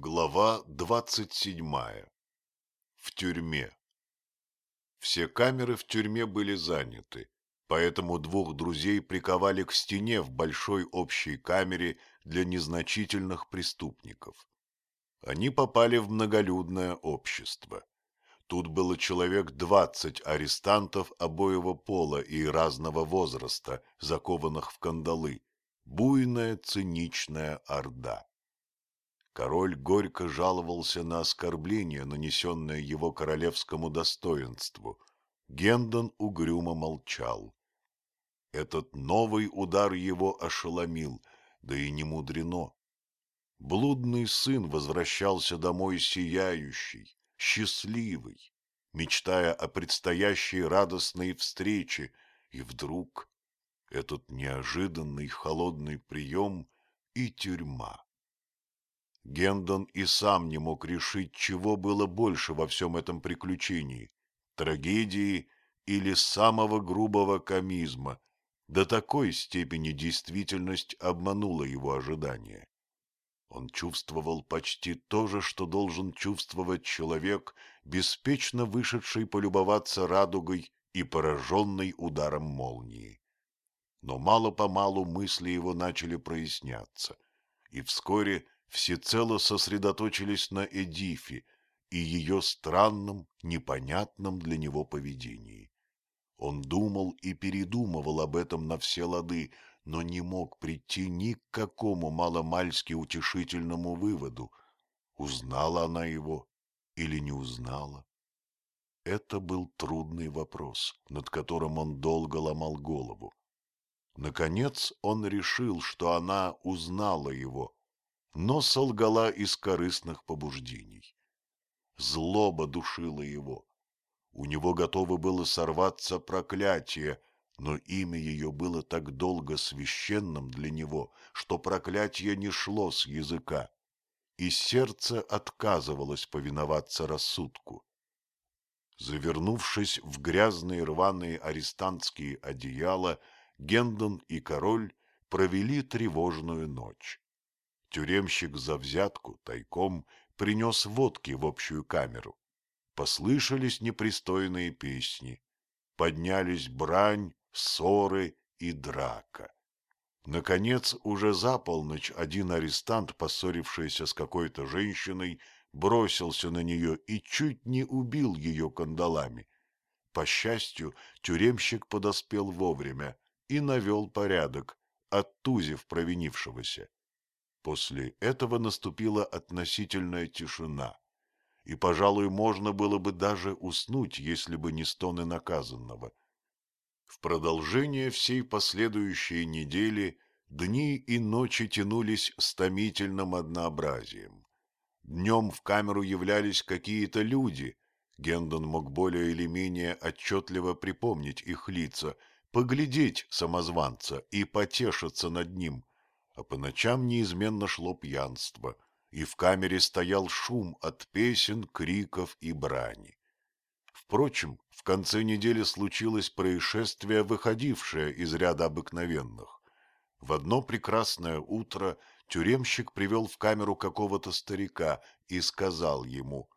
Глава двадцать седьмая. В тюрьме. Все камеры в тюрьме были заняты, поэтому двух друзей приковали к стене в большой общей камере для незначительных преступников. Они попали в многолюдное общество. Тут было человек двадцать арестантов обоего пола и разного возраста, закованных в кандалы. Буйная циничная орда. Король горько жаловался на оскорбление, нанесенное его королевскому достоинству. Гендон угрюмо молчал. Этот новый удар его ошеломил, да и не мудрено. Блудный сын возвращался домой сияющий, счастливый, мечтая о предстоящей радостной встрече, и вдруг этот неожиданный холодный прием и тюрьма. Гендон и сам не мог решить, чего было больше во всем этом приключении – трагедии или самого грубого комизма. До такой степени действительность обманула его ожидания. Он чувствовал почти то же, что должен чувствовать человек, беспечно вышедший полюбоваться радугой и пораженный ударом молнии. Но мало-помалу мысли его начали проясняться, и вскоре – всецело сосредоточились на Эдифе и ее странном, непонятном для него поведении. Он думал и передумывал об этом на все лады, но не мог прийти ни к какому маломальски утешительному выводу. Узнала она его или не узнала? Это был трудный вопрос, над которым он долго ломал голову. Наконец он решил, что она узнала его, но солгала из корыстных побуждений. Злоба душила его. У него готово было сорваться проклятие, но имя ее было так долго священным для него, что проклятие не шло с языка, и сердце отказывалось повиноваться рассудку. Завернувшись в грязные рваные арестантские одеяла, Гендон и король провели тревожную ночь. Тюремщик за взятку тайком принес водки в общую камеру. Послышались непристойные песни. Поднялись брань, ссоры и драка. Наконец, уже за полночь один арестант, поссорившийся с какой-то женщиной, бросился на нее и чуть не убил ее кандалами. По счастью, тюремщик подоспел вовремя и навел порядок, оттузив провинившегося. После этого наступила относительная тишина, и, пожалуй, можно было бы даже уснуть, если бы не стоны наказанного. В продолжение всей последующей недели дни и ночи тянулись с томительным однообразием. Днем в камеру являлись какие-то люди, Гендон мог более или менее отчетливо припомнить их лица, поглядеть самозванца и потешиться над ним, а по ночам неизменно шло пьянство, и в камере стоял шум от песен, криков и брани. Впрочем, в конце недели случилось происшествие, выходившее из ряда обыкновенных. В одно прекрасное утро тюремщик привел в камеру какого-то старика и сказал ему,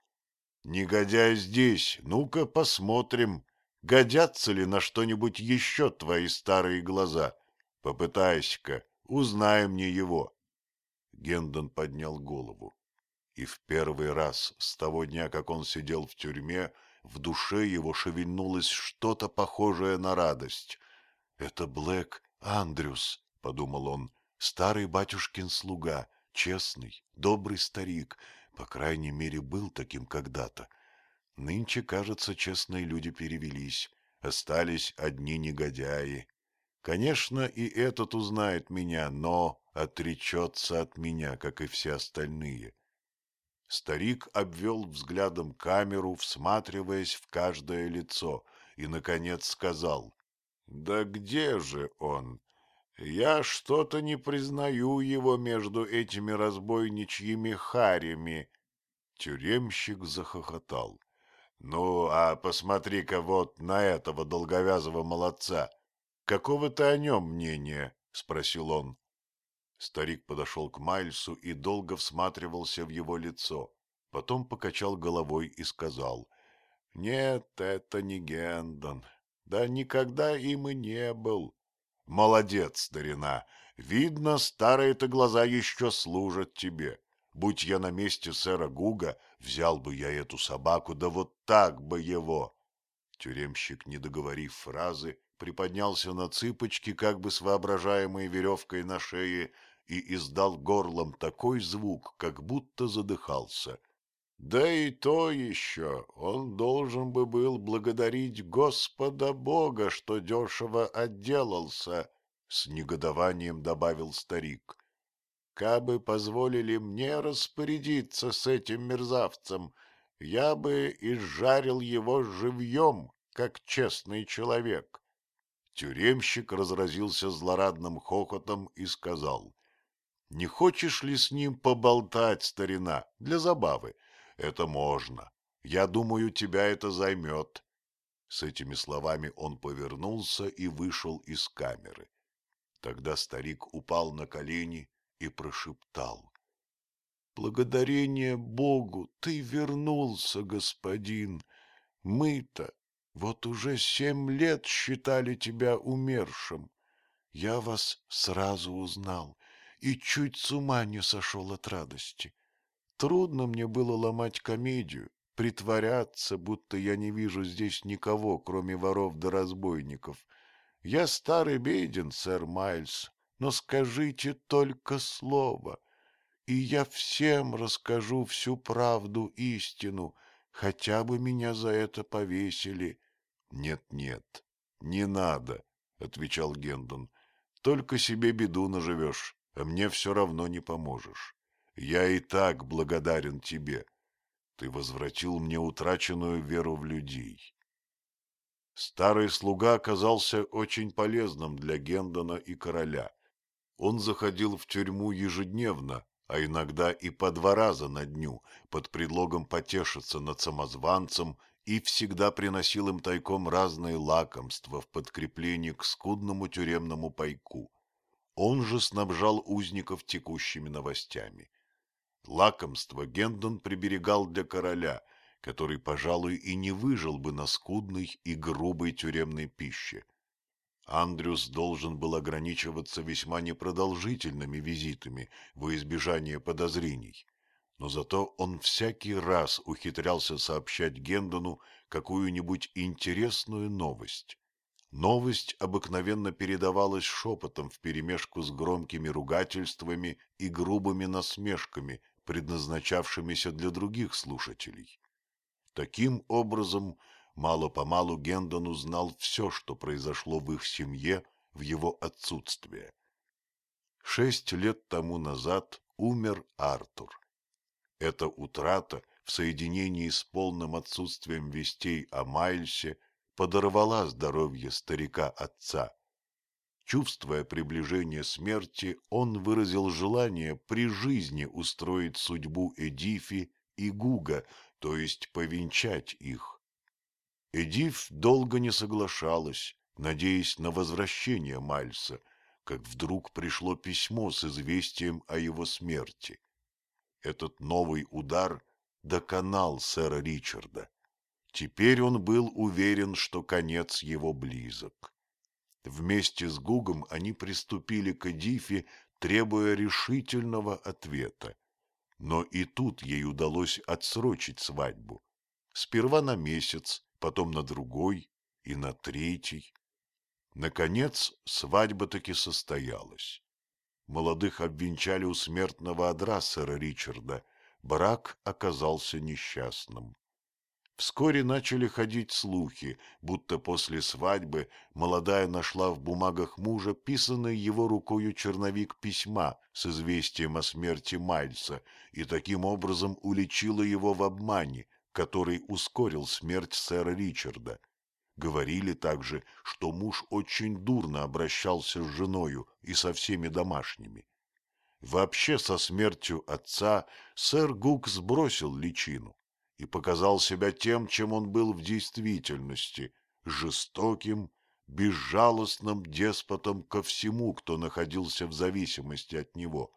«Негодяй здесь, ну-ка посмотрим, годятся ли на что-нибудь еще твои старые глаза. Попытайся-ка, Узнай мне его. Гендон поднял голову. И в первый раз с того дня, как он сидел в тюрьме, в душе его шевельнулось что-то похожее на радость. «Это Блэк Андрюс», — подумал он, — «старый батюшкин слуга, честный, добрый старик, по крайней мере, был таким когда-то. Нынче, кажется, честные люди перевелись, остались одни негодяи, Конечно, и этот узнает меня, но отречется от меня, как и все остальные. Старик обвел взглядом камеру, всматриваясь в каждое лицо, и, наконец, сказал, «Да где же он? Я что-то не признаю его между этими разбойничьими харями». Тюремщик захохотал. «Ну, а посмотри-ка вот на этого долговязого молодца. Какого ты о нем мнения? — спросил он. Старик подошел к Майльсу и долго всматривался в его лицо. Потом покачал головой и сказал, «Нет, это не Гендон. Да никогда им и не был. Молодец, старина. Видно, старые-то глаза еще служат тебе. Будь я на месте сэра Гуга, взял бы я эту собаку, да вот так бы его. Тюремщик, не договорив фразы, приподнялся на цыпочки, как бы с воображаемой веревкой на шее, и издал горлом такой звук, как будто задыхался. Да и то еще, он должен бы был благодарить Господа Бога, что дешево отделался, — с негодованием добавил старик. Кабы позволили мне распорядиться с этим мерзавцем, я бы изжарил его живьем, как честный человек. Тюремщик разразился злорадным хохотом и сказал, «Не хочешь ли с ним поболтать, старина, для забавы? Это можно. Я думаю, тебя это займет». С этими словами он повернулся и вышел из камеры. Тогда старик упал на колени и прошептал. «Благодарение Богу, ты вернулся, господин. Мы-то вот уже семь лет считали тебя умершим. Я вас сразу узнал и чуть с ума не сошел от радости. Трудно мне было ломать комедию, притворяться, будто я не вижу здесь никого, кроме воров да разбойников. Я старый беден, сэр Майлз, но скажите только слово, и я всем расскажу всю правду, истину, хотя бы меня за это повесили. Нет, нет, не надо, отвечал Гендон. Только себе беду наживешь, а мне все равно не поможешь. Я и так благодарен тебе. Ты возвратил мне утраченную веру в людей. Старый слуга оказался очень полезным для Гендона и короля. Он заходил в тюрьму ежедневно, а иногда и по два раза на дню, под предлогом потешиться над самозванцем и всегда приносил им тайком разные лакомства в подкреплении к скудному тюремному пайку. Он же снабжал узников текущими новостями. Лакомство Гендон приберегал для короля, который, пожалуй, и не выжил бы на скудной и грубой тюремной пище. Андрюс должен был ограничиваться весьма непродолжительными визитами во избежание подозрений, но зато он всякий раз ухитрялся сообщать Гендону какую-нибудь интересную новость. Новость обыкновенно передавалась шепотом вперемешку с громкими ругательствами и грубыми насмешками, предназначавшимися для других слушателей. Таким образом, Мало-помалу Гендон узнал все, что произошло в их семье в его отсутствие. Шесть лет тому назад умер Артур. Эта утрата в соединении с полным отсутствием вестей о Майльсе подорвала здоровье старика-отца. Чувствуя приближение смерти, он выразил желание при жизни устроить судьбу Эдифи и Гуга, то есть повенчать их. Эдив долго не соглашалась, надеясь на возвращение Мальса, как вдруг пришло письмо с известием о его смерти. Этот новый удар доконал сэра Ричарда. Теперь он был уверен, что конец его близок. Вместе с Гугом они приступили к Эдифе, требуя решительного ответа. Но и тут ей удалось отсрочить свадьбу. Сперва на месяц, потом на другой и на третий. Наконец, свадьба таки состоялась. Молодых обвенчали у смертного одра сэра Ричарда. Брак оказался несчастным. Вскоре начали ходить слухи, будто после свадьбы молодая нашла в бумагах мужа писанный его рукою черновик письма с известием о смерти Майльса и таким образом уличила его в обмане, который ускорил смерть сэра Ричарда. Говорили также, что муж очень дурно обращался с женою и со всеми домашними. Вообще со смертью отца сэр Гук сбросил личину и показал себя тем, чем он был в действительности – жестоким, безжалостным деспотом ко всему, кто находился в зависимости от него.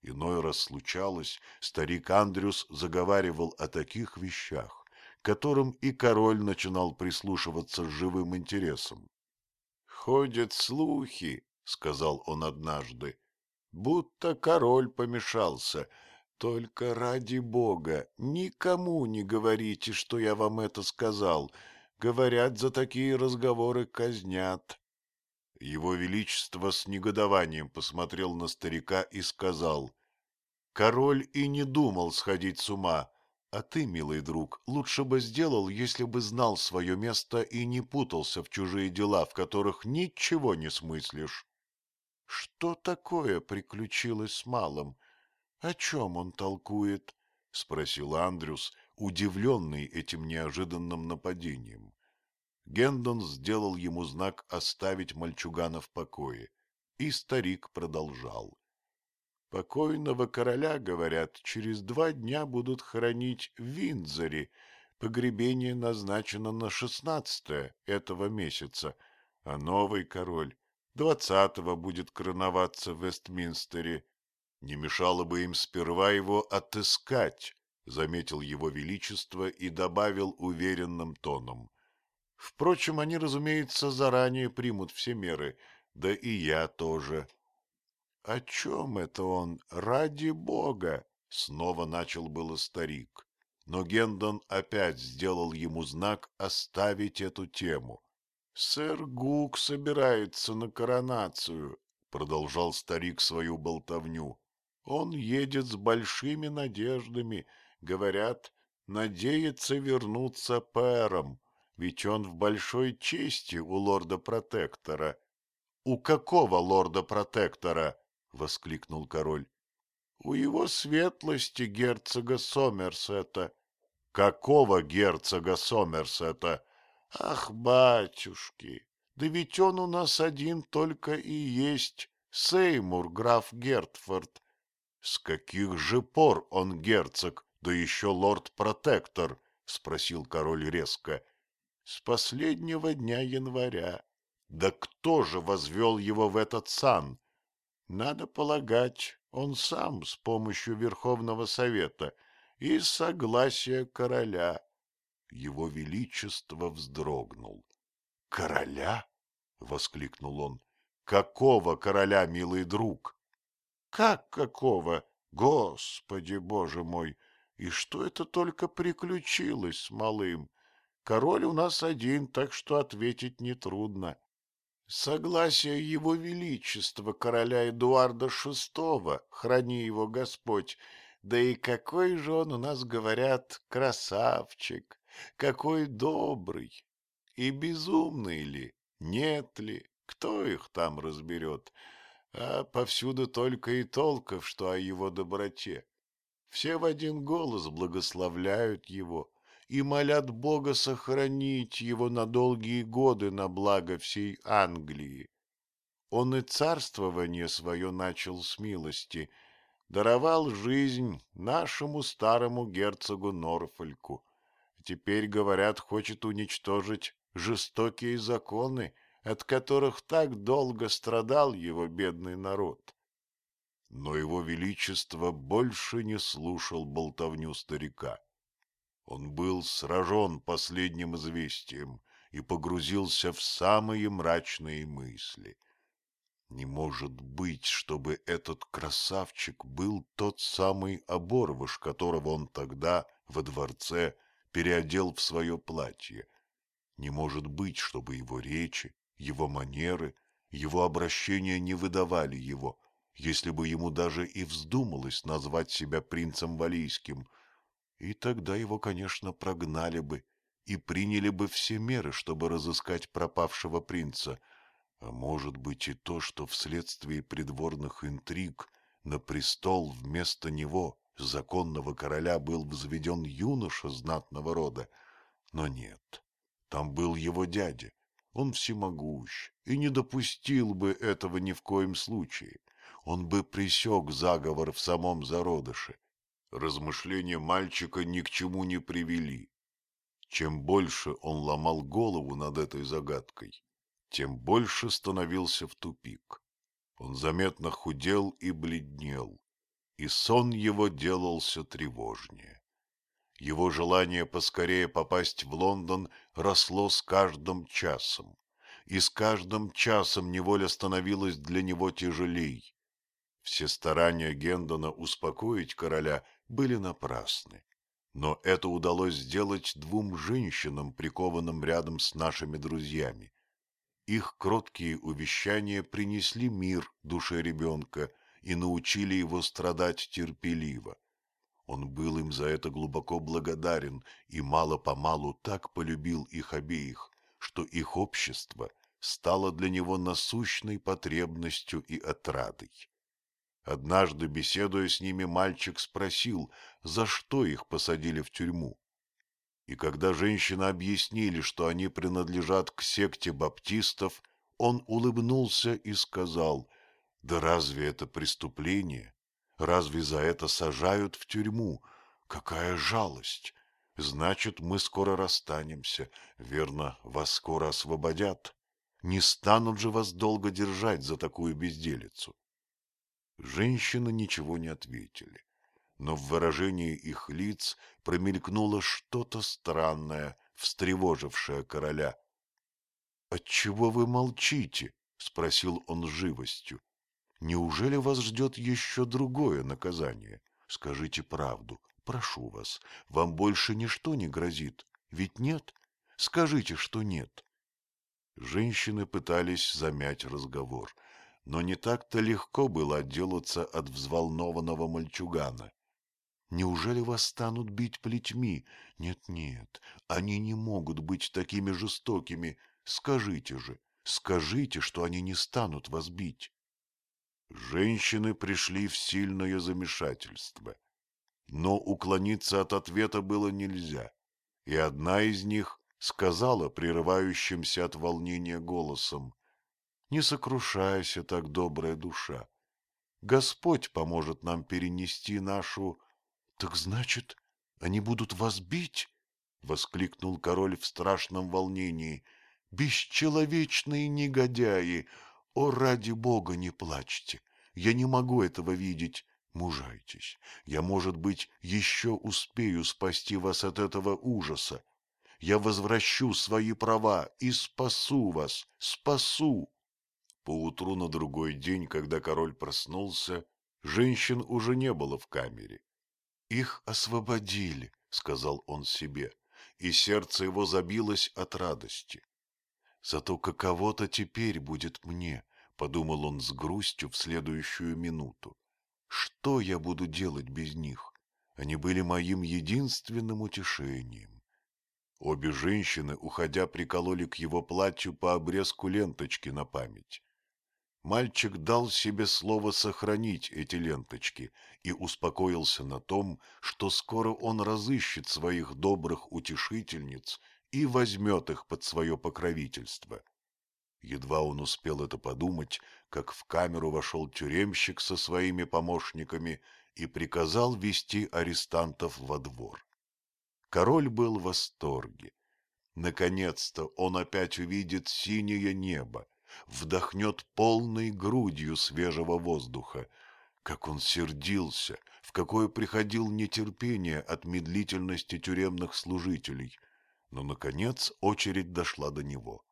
Иной раз случалось, старик Андрюс заговаривал о таких вещах, которым и король начинал прислушиваться с живым интересом. «Ходят слухи», — сказал он однажды, — «будто король помешался. Только ради бога, никому не говорите, что я вам это сказал. Говорят, за такие разговоры казнят». Его Величество с негодованием посмотрел на старика и сказал, «Король и не думал сходить с ума, а ты, милый друг, лучше бы сделал, если бы знал свое место и не путался в чужие дела, в которых ничего не смыслишь. Что такое приключилось с малым? О чем он толкует? — спросил Андрюс, удивленный этим неожиданным нападением. Гендон сделал ему знак оставить мальчугана в покое, и старик продолжал. Покойного короля, говорят, через два дня будут хоронить в Виндзоре. Погребение назначено на шестнадцатое этого месяца, а новый король двадцатого будет короноваться в Вестминстере. Не мешало бы им сперва его отыскать, — заметил его величество и добавил уверенным тоном. Впрочем, они, разумеется, заранее примут все меры, да и я тоже. — О чем это он? Ради бога! — снова начал было старик. Но Гендон опять сделал ему знак оставить эту тему. — Сэр Гук собирается на коронацию, — продолжал старик свою болтовню. — Он едет с большими надеждами. Говорят, надеется вернуться пэром, ведь он в большой чести у лорда-протектора. — У какого лорда-протектора? — воскликнул король. — У его светлости герцога Сомерсета. — Какого герцога Сомерсета? — Ах, батюшки, да ведь он у нас один только и есть, Сеймур, граф Гертфорд. — С каких же пор он герцог, да еще лорд-протектор? — спросил король резко. — С последнего дня января. Да кто же возвел его в этот сан? — надо полагать, он сам с помощью Верховного Совета и согласия короля. Его Величество вздрогнул. — Короля? — воскликнул он. — Какого короля, милый друг? — Как какого? Господи, боже мой! И что это только приключилось с малым? Король у нас один, так что ответить нетрудно согласие его величества, короля Эдуарда VI, храни его Господь, да и какой же он у нас, говорят, красавчик, какой добрый, и безумный ли, нет ли, кто их там разберет, а повсюду только и толков, что о его доброте. Все в один голос благословляют его, и молят Бога сохранить его на долгие годы на благо всей Англии. Он и царствование свое начал с милости, даровал жизнь нашему старому герцогу Норфольку. Теперь, говорят, хочет уничтожить жестокие законы, от которых так долго страдал его бедный народ. Но его величество больше не слушал болтовню старика. Он был сражен последним известием и погрузился в самые мрачные мысли. Не может быть, чтобы этот красавчик был тот самый оборвыш, которого он тогда во дворце переодел в свое платье. Не может быть, чтобы его речи, его манеры, его обращения не выдавали его, если бы ему даже и вздумалось назвать себя принцем Валийским — и тогда его, конечно, прогнали бы и приняли бы все меры, чтобы разыскать пропавшего принца. А может быть и то, что вследствие придворных интриг на престол вместо него, законного короля, был взведен юноша знатного рода. Но нет, там был его дядя. Он всемогущ и не допустил бы этого ни в коем случае. Он бы пресек заговор в самом зародыше Размышления мальчика ни к чему не привели. Чем больше он ломал голову над этой загадкой, тем больше становился в тупик. Он заметно худел и бледнел, и сон его делался тревожнее. Его желание поскорее попасть в Лондон росло с каждым часом, и с каждым часом неволя становилась для него тяжелей. Все старания Гендона успокоить короля были напрасны. Но это удалось сделать двум женщинам, прикованным рядом с нашими друзьями. Их кроткие увещания принесли мир душе ребенка и научили его страдать терпеливо. Он был им за это глубоко благодарен и мало-помалу так полюбил их обеих, что их общество стало для него насущной потребностью и отрадой. Однажды, беседуя с ними, мальчик спросил, за что их посадили в тюрьму. И когда женщины объяснили, что они принадлежат к секте баптистов, он улыбнулся и сказал, «Да разве это преступление? Разве за это сажают в тюрьму? Какая жалость! Значит, мы скоро расстанемся. Верно, вас скоро освободят. Не станут же вас долго держать за такую безделицу. Женщины ничего не ответили, но в выражении их лиц промелькнуло что-то странное, встревожившее короля. — Отчего вы молчите? — спросил он живостью. Неужели вас ждет еще другое наказание? Скажите правду, прошу вас, вам больше ничто не грозит, ведь нет? Скажите, что нет. Женщины пытались замять разговор, но не так-то легко было отделаться от взволнованного мальчугана. Неужели вас станут бить плетьми? Нет-нет, они не могут быть такими жестокими. Скажите же, скажите, что они не станут вас бить. Женщины пришли в сильное замешательство. Но уклониться от ответа было нельзя, и одна из них сказала прерывающимся от волнения голосом, «Не сокрушайся так, добрая душа. Господь поможет нам перенести нашу...» «Так значит, они будут вас бить?» — воскликнул король в страшном волнении. «Бесчеловечные негодяи! О, ради бога, не плачьте! Я не могу этого видеть. Мужайтесь. Я, может быть, еще успею спасти вас от этого ужаса. Я возвращу свои права и спасу вас, спасу. Поутру на другой день, когда король проснулся, женщин уже не было в камере. «Их освободили», — сказал он себе, и сердце его забилось от радости. «Зато каково-то теперь будет мне, подумал он с грустью в следующую минуту. Что я буду делать без них? Они были моим единственным утешением. Обе женщины, уходя, прикололи к его платью по обрезку ленточки на память. Мальчик дал себе слово сохранить эти ленточки и успокоился на том, что скоро он разыщет своих добрых утешительниц и возьмет их под свое покровительство. Едва он успел это подумать, как в камеру вошел тюремщик со своими помощниками и приказал вести арестантов во двор. Король был в восторге. Наконец-то он опять увидит синее небо, вдохнет полной грудью свежего воздуха. Как он сердился, в какое приходил нетерпение от медлительности тюремных служителей. Но, наконец, очередь дошла до него.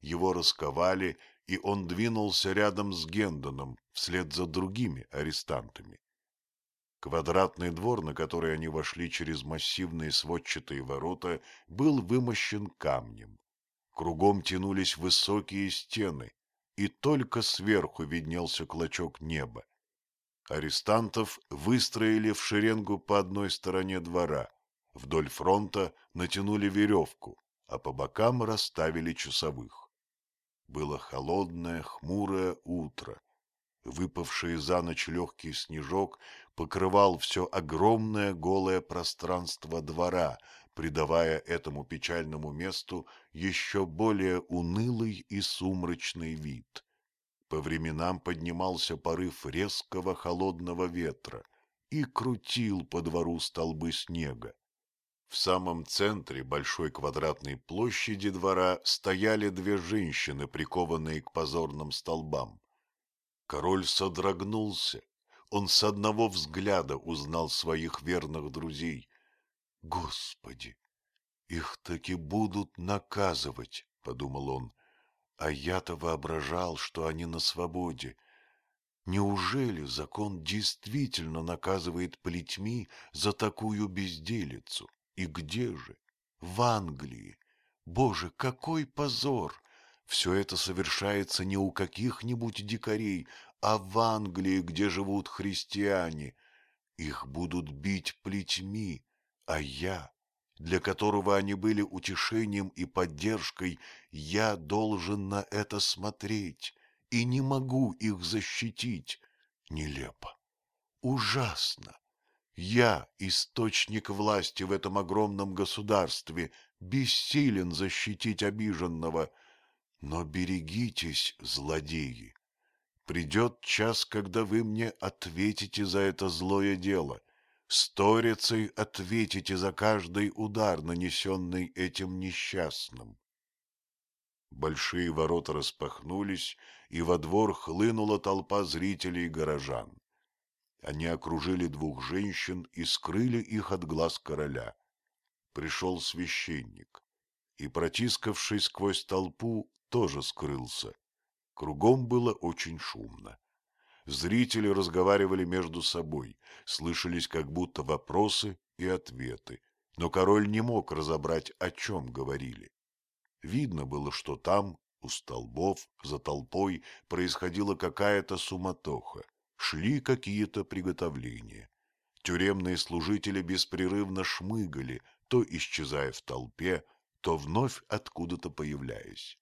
Его расковали, и он двинулся рядом с Гендоном вслед за другими арестантами. Квадратный двор, на который они вошли через массивные сводчатые ворота, был вымощен камнем. Кругом тянулись высокие стены, и только сверху виднелся клочок неба. Арестантов выстроили в шеренгу по одной стороне двора, вдоль фронта натянули веревку, а по бокам расставили часовых. Было холодное, хмурое утро. Выпавший за ночь легкий снежок покрывал все огромное голое пространство двора, придавая этому печальному месту еще более унылый и сумрачный вид. По временам поднимался порыв резкого холодного ветра и крутил по двору столбы снега. В самом центре большой квадратной площади двора стояли две женщины, прикованные к позорным столбам. Король содрогнулся. Он с одного взгляда узнал своих верных друзей. «Господи, их таки будут наказывать», — подумал он. «А я-то воображал, что они на свободе. Неужели закон действительно наказывает плетьми за такую безделицу? И где же? В Англии. Боже, какой позор! Все это совершается не у каких-нибудь дикарей, а в Англии, где живут христиане. Их будут бить плетьми, а я, для которого они были утешением и поддержкой, я должен на это смотреть и не могу их защитить. Нелепо, ужасно. Я, источник власти в этом огромном государстве, бессилен защитить обиженного — но берегитесь, злодеи. Придет час, когда вы мне ответите за это злое дело. Сторицей ответите за каждый удар, нанесенный этим несчастным. Большие ворота распахнулись, и во двор хлынула толпа зрителей и горожан. Они окружили двух женщин и скрыли их от глаз короля. Пришел священник и, протискавшись сквозь толпу, тоже скрылся. Кругом было очень шумно. Зрители разговаривали между собой, слышались как будто вопросы и ответы, но король не мог разобрать, о чем говорили. Видно было, что там, у столбов, за толпой, происходила какая-то суматоха, шли какие-то приготовления. Тюремные служители беспрерывно шмыгали, то исчезая в толпе, то вновь откуда-то появляясь.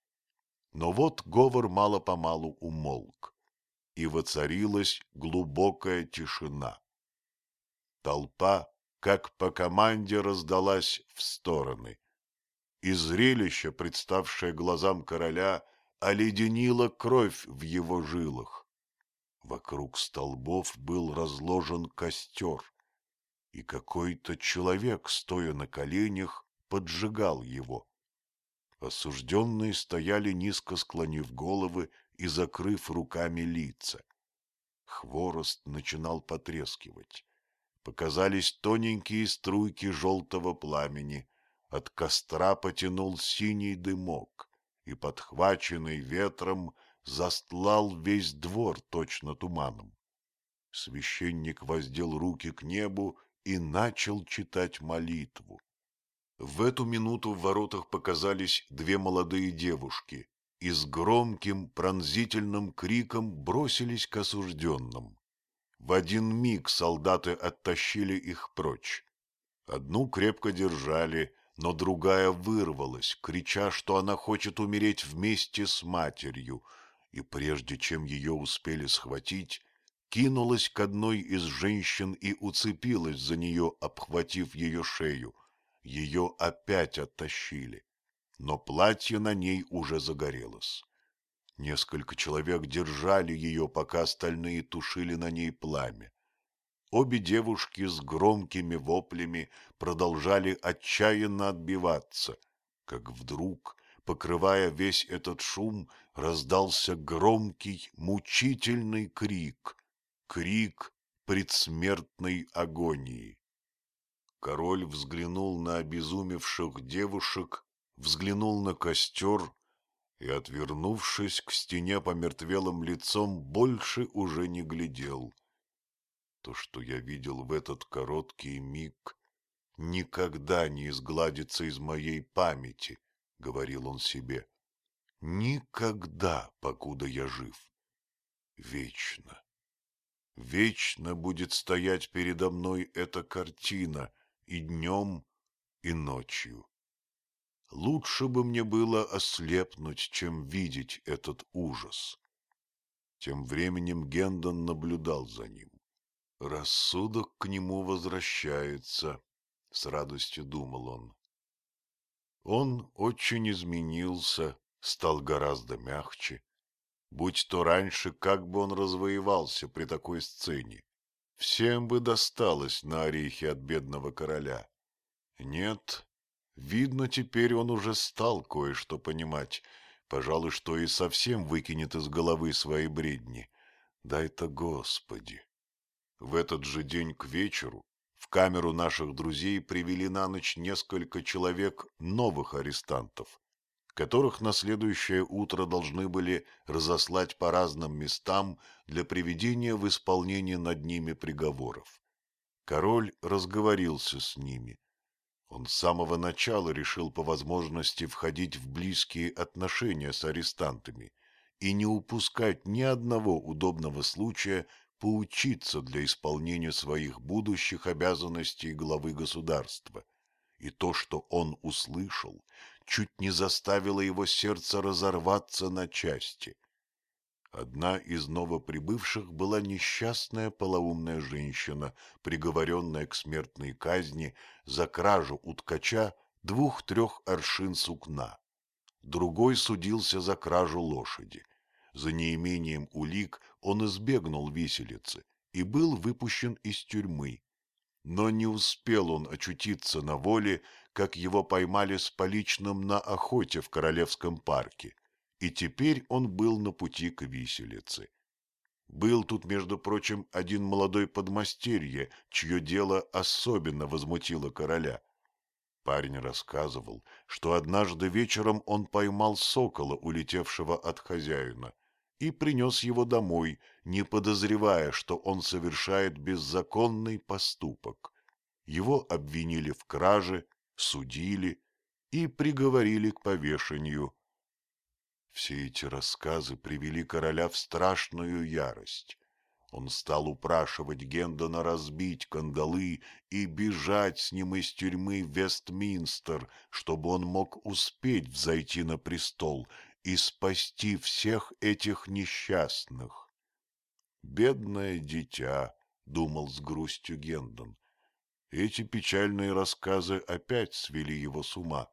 Но вот говор мало-помалу умолк, и воцарилась глубокая тишина. Толпа, как по команде, раздалась в стороны, и зрелище, представшее глазам короля, оледенило кровь в его жилах. Вокруг столбов был разложен костер, и какой-то человек, стоя на коленях, поджигал его. Осужденные стояли низко склонив головы и закрыв руками лица. Хворост начинал потрескивать. Показались тоненькие струйки желтого пламени. От костра потянул синий дымок, и, подхваченный ветром, застлал весь двор точно туманом. Священник воздел руки к небу и начал читать молитву. В эту минуту в воротах показались две молодые девушки и с громким пронзительным криком бросились к осужденным. В один миг солдаты оттащили их прочь. Одну крепко держали, но другая вырвалась, крича, что она хочет умереть вместе с матерью, и прежде чем ее успели схватить, кинулась к одной из женщин и уцепилась за нее, обхватив ее шею — ее опять оттащили, но платье на ней уже загорелось. Несколько человек держали ее, пока остальные тушили на ней пламя. Обе девушки с громкими воплями продолжали отчаянно отбиваться, как вдруг, покрывая весь этот шум, раздался громкий, мучительный крик, крик предсмертной агонии. Король взглянул на обезумевших девушек, взглянул на костер и, отвернувшись к стене помертвелым лицом, больше уже не глядел. То, что я видел в этот короткий миг, никогда не изгладится из моей памяти, — говорил он себе. Никогда, покуда я жив. Вечно. Вечно будет стоять передо мной эта картина, и днем, и ночью. Лучше бы мне было ослепнуть, чем видеть этот ужас. Тем временем Гендон наблюдал за ним. Рассудок к нему возвращается, — с радостью думал он. Он очень изменился, стал гораздо мягче. Будь то раньше, как бы он развоевался при такой сцене. Всем бы досталось на орехи от бедного короля. Нет, видно, теперь он уже стал кое-что понимать. Пожалуй, что и совсем выкинет из головы свои бредни. Дай-то Господи. В этот же день к вечеру в камеру наших друзей привели на ночь несколько человек новых арестантов, которых на следующее утро должны были разослать по разным местам для приведения в исполнение над ними приговоров. Король разговорился с ними. Он с самого начала решил по возможности входить в близкие отношения с арестантами и не упускать ни одного удобного случая поучиться для исполнения своих будущих обязанностей главы государства. И то, что он услышал, чуть не заставило его сердце разорваться на части. Одна из новоприбывших была несчастная полоумная женщина, приговоренная к смертной казни за кражу у ткача двух-трех аршин сукна. Другой судился за кражу лошади. За неимением улик он избегнул виселицы и был выпущен из тюрьмы. Но не успел он очутиться на воле, как его поймали с поличным на охоте в Королевском парке, и теперь он был на пути к виселице. Был тут, между прочим, один молодой подмастерье, чье дело особенно возмутило короля. Парень рассказывал, что однажды вечером он поймал сокола, улетевшего от хозяина, и принес его домой, не подозревая, что он совершает беззаконный поступок. Его обвинили в краже, судили и приговорили к повешению. Все эти рассказы привели короля в страшную ярость. Он стал упрашивать Гендона разбить кандалы и бежать с ним из тюрьмы в Вестминстер, чтобы он мог успеть взойти на престол и спасти всех этих несчастных. «Бедное дитя», — думал с грустью Гендон. Эти печальные рассказы опять свели его с ума,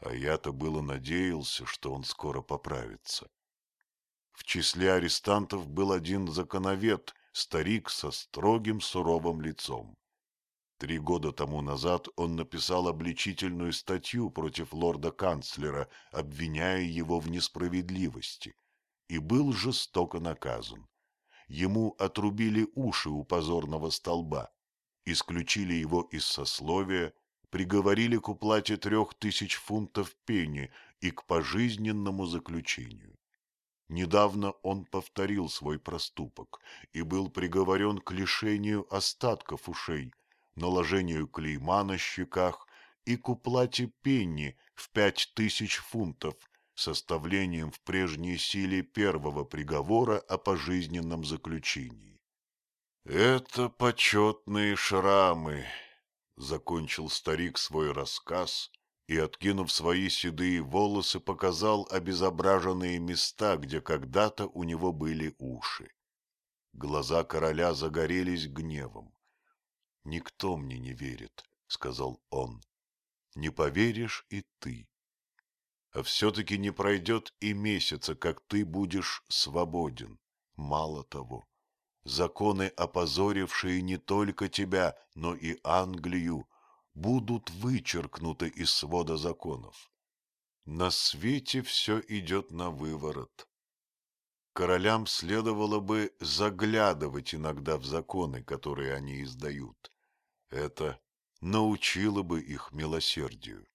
а я-то было надеялся, что он скоро поправится. В числе арестантов был один законовед, старик со строгим суровым лицом. Три года тому назад он написал обличительную статью против лорда-канцлера, обвиняя его в несправедливости, и был жестоко наказан. Ему отрубили уши у позорного столба, исключили его из сословия, приговорили к уплате трех тысяч фунтов пени и к пожизненному заключению. Недавно он повторил свой проступок и был приговорен к лишению остатков ушей, наложению клейма на щеках и к уплате пенни в пять тысяч фунтов, составлением в прежней силе первого приговора о пожизненном заключении. «Это почетные шрамы», — закончил старик свой рассказ и, откинув свои седые волосы, показал обезображенные места, где когда-то у него были уши. Глаза короля загорелись гневом. «Никто мне не верит», — сказал он. «Не поверишь и ты. А все-таки не пройдет и месяца, как ты будешь свободен. Мало того, законы, опозорившие не только тебя, но и Англию, будут вычеркнуты из свода законов. На свете все идет на выворот королям следовало бы заглядывать иногда в законы, которые они издают. Это научило бы их милосердию.